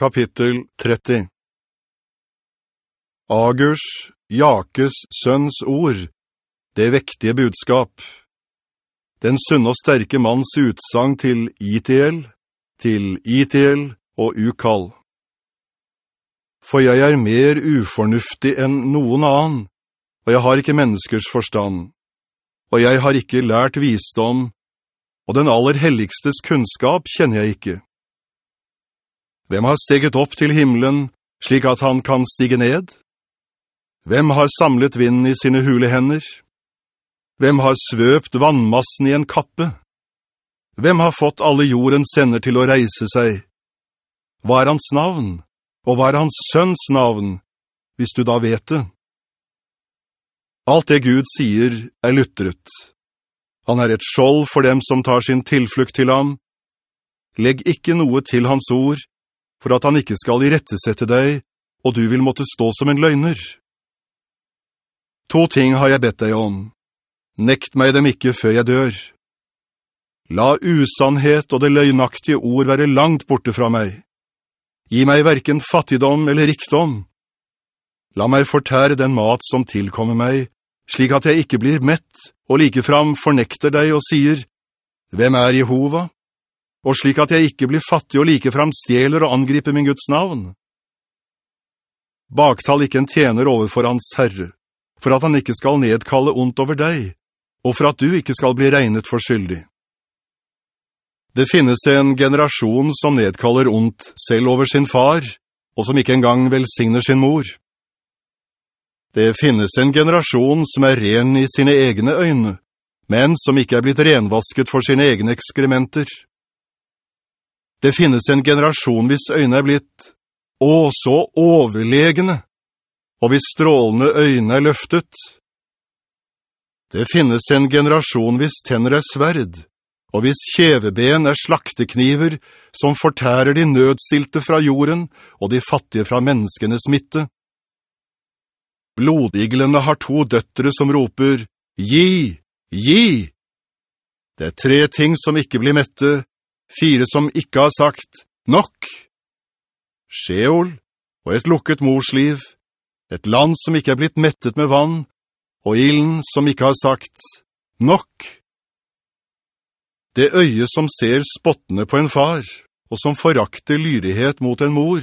Kapittel 30 Agurs, Jakes sønns ord, det vektige budskap. Den sunne og sterke manns utsang til Itiel, til Itiel og Ukal. For jeg er mer ufornuftig enn noen annen, og jeg har ikke menneskers forstand, og jeg har ikke lært visdom, og den aller helligstes kunnskap kjenner jeg ikke. Hvem har steget opp til himmelen, slik at han kan stige ned? Hvem har samlet vinden i sine hule hender? Hvem har svøpt vannmassen i en kappe? Hvem har fått alle jordens sender til å reise seg? Hva er hans navn? Og hva er hans sønns navn, hvis du da vet det? Alt det Gud sier er luttret. Han er et skjold for dem som tar sin tilflukt til ham. Legg ikke noe til hans ord, for at han ikke skal i rettesette deg, og du vil måtte stå som en løgner. To ting har jeg bedt deg om. Nekt meg dem ikke før jeg dør. La usannhet og det løgnaktige ord være langt borte fra meg. Gi meg hverken fattigdom eller rikdom. La meg fortære den mat som tilkommer meg, slik at jeg ikke blir mett, og likefram fornekter deg og sier, «Hvem er Jehova?» Og slik at jeg ikke blir fattig og likefremt stjeler og angriper min Guds navn. Baktal ikke en tjener overfor hans Herre, for at han ikke skal nedkalle ondt over deg, og for at du ikke skal bli regnet for skyldig. Det finnes en generasjon som nedkaller ondt selv over sin far, og som ikke engang velsigner sin mor. Det finnes en generasjon som er ren i sine egne øyne, men som ikke er blitt renvasket for sine egne ekskrementer. Det finnes en generasjon hvis øynene er blitt, å, så overlegende, og hvis strålende øynene er løftet. Det finnes en generasjon hvis tenner er sverd, og hvis kjeveben er slaktekniver som fortærer de nødstilte fra jorden og de fattige fra menneskenes midte. Blodiglene har to døttere som roper, «Gi! Gi!» Det er tre ting som ikke blir mette, fire som ikke har sagt «Nok!» Sjeol og et lukket morsliv, et land som ikke er blitt mettet med vann, og ilden som ikke har sagt «Nok!» Det øye som ser spottene på en far, og som forakter lydighet mot en mor.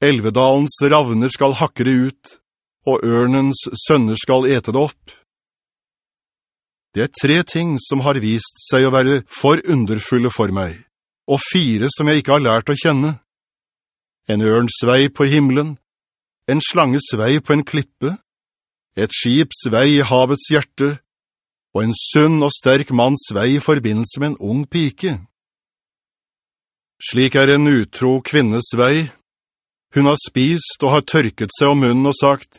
Elvedalens ravner skal hakke det ut, og ørnens sønner skal ete det opp. Det er tre ting som har vist seg å være for underfulle for meg, og fire som jeg ikke har lært å kjenne. En ørns vei på himmelen, en slanges vei på en klippe, et skips vei i havets hjerte, og en sunn og sterk manns vei i forbindelse med en ung pike. Slik er en utro kvinnes vei. Hun har spist og har tørket seg om munnen og sagt,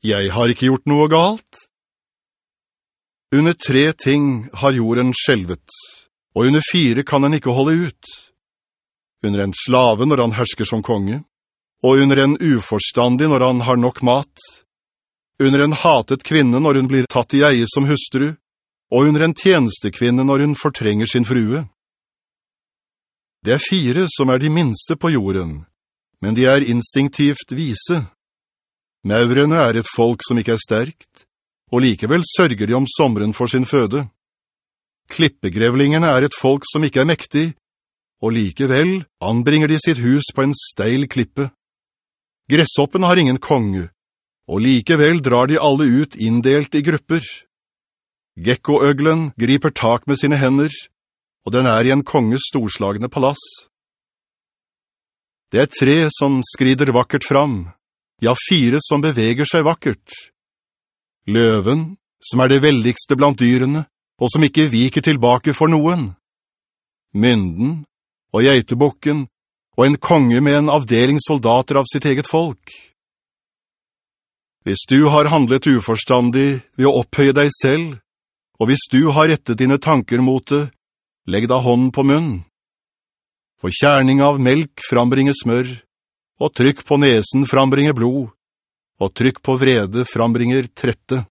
«Jeg har ikke gjort noe galt.» Under tre ting har jorden skjelvet, og under fire kan han ikke holde ut. Under en slave når han hersker som konge, og under en uforstandig når han har nok mat, under en hatet kvinne når hun blir tatt i eie som hustru, og under en tjenestekvinne når hun fortrenger sin frue. Det er fire som er de minste på jorden, men de er instinktivt vise. Maurene er et folk som ikke er sterkt, og likevel sørger de om sommeren for sin føde. Klippegrevlingene er et folk som ikke er mektig, og likevel anbringer de sitt hus på en steil klippe. Gresshoppen har ingen konge, og likevel drar de alle ut inndelt i grupper. Gekkoøglen griper tak med sine hender, og den er i en konges storslagende palass. Det er tre som skrider vakkert fram, ja, fire som beveger seg vakkert løven, som er det veldigste blant dyrene, og som ikke viker tilbake for noen, mynden og geitebukken, og en konge med en avdeling soldater av sitt eget folk. Hvis du har handlet uforstandig ved å opphøye deg selv, og hvis du har rettet dine tanker mot det, legg da hånden på munnen. For kjerning av melk frambringer smør, og trykk på nesen frambringer blod, og trykk på vrede frambringer trette.